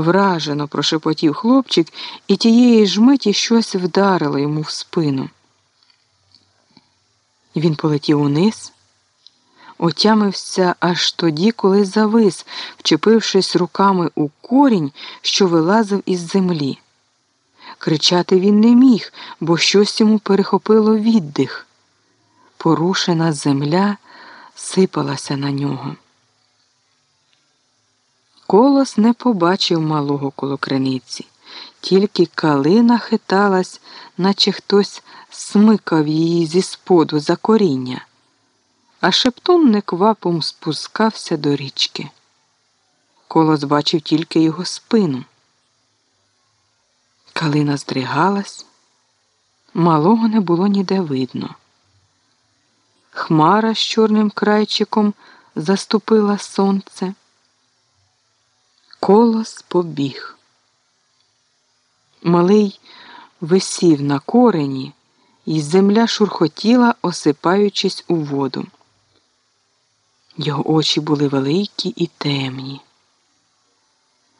вражено прошепотів хлопчик, і тієї ж миті щось вдарило йому в спину. Він полетів униз, отямився аж тоді, коли завис, вчепившись руками у корінь, що вилазив із землі. Кричати він не міг, бо щось йому перехопило віддих. Порушена земля сипалася на нього. Колос не побачив малого коло криниці, тільки калина хиталась, наче хтось смикав її зі споду за коріння, а шептун неквапом спускався до річки. Колос бачив тільки його спину. Калина здригалась, малого не було ніде видно. Хмара з чорним крайчиком заступила сонце. Колос побіг. Малий висів на корені, і земля шурхотіла, осипаючись у воду. Його очі були великі і темні.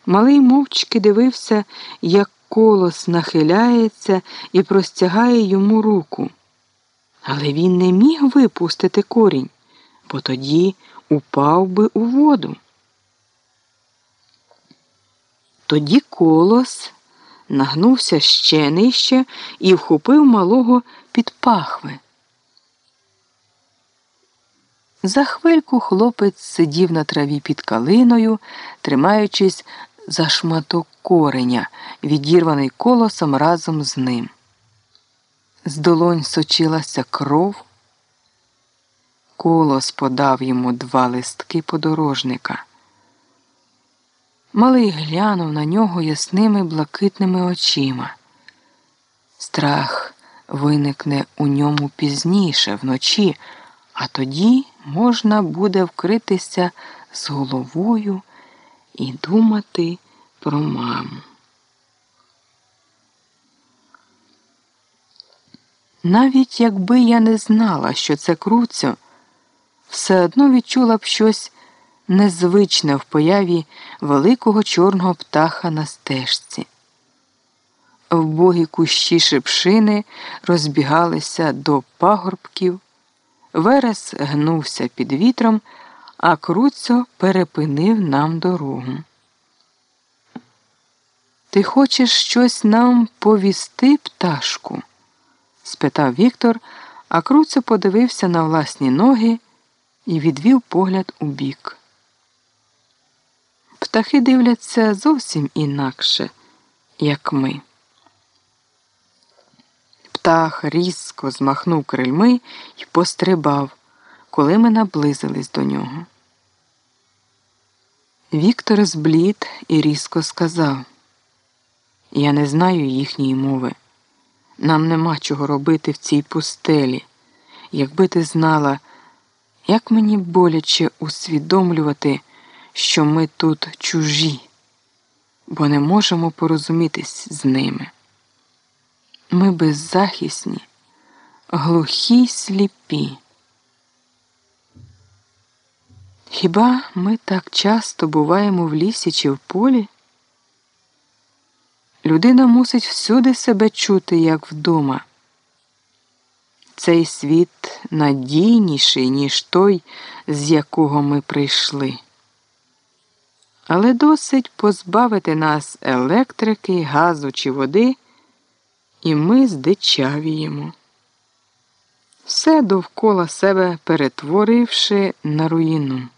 Малий мовчки дивився, як колос нахиляється і простягає йому руку. Але він не міг випустити корінь, бо тоді упав би у воду. Тоді колос нагнувся ще нижче і вхопив малого під пахви. За хвильку хлопець сидів на траві під калиною, тримаючись за шматок кореня, відірваний колосом разом з ним. З долонь сочилася кров. Колос подав йому два листки подорожника. Малий глянув на нього ясними блакитними очима. Страх виникне у ньому пізніше, вночі, а тоді можна буде вкритися з головою і думати про маму. Навіть якби я не знала, що це круцьо, все одно відчула б щось незвичне в появі великого чорного птаха на стежці. Вбогі кущі шипшини розбігалися до пагорбків, верес гнувся під вітром, а круцьо перепинив нам дорогу. Ти хочеш щось нам повісти, пташку? спитав Віктор, а Круцьо подивився на власні ноги і відвів погляд у бік. Птахи дивляться зовсім інакше, як ми. Птах різко змахнув крильми і пострибав, коли ми наблизились до нього. Віктор зблід і різко сказав Я не знаю їхньої мови. Нам нема чого робити в цій пустелі. Якби ти знала, як мені боляче усвідомлювати, що ми тут чужі, бо не можемо порозумітись з ними. Ми беззахисні, глухі сліпі. Хіба ми так часто буваємо в лісі чи в полі? Людина мусить всюди себе чути, як вдома. Цей світ надійніший, ніж той, з якого ми прийшли. Але досить позбавити нас електрики, газу чи води, і ми здичавіємо. Все довкола себе перетворивши на руїну.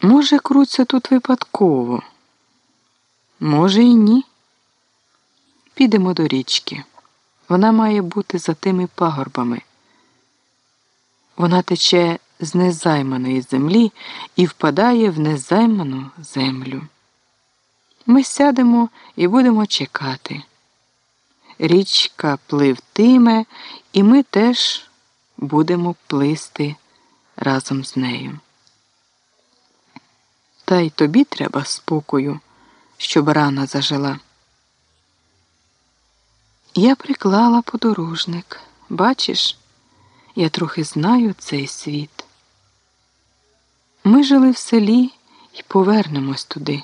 Може, круться тут випадково. Може, і ні. Підемо до річки. Вона має бути за тими пагорбами. Вона тече з незайманої землі і впадає в незайману землю. Ми сядемо і будемо чекати. Річка пливтиме, і ми теж будемо плисти разом з нею. Та й тобі треба спокою щоб рана зажила. Я приклала подорожник. Бачиш, я трохи знаю цей світ. Ми жили в селі і повернемось туди.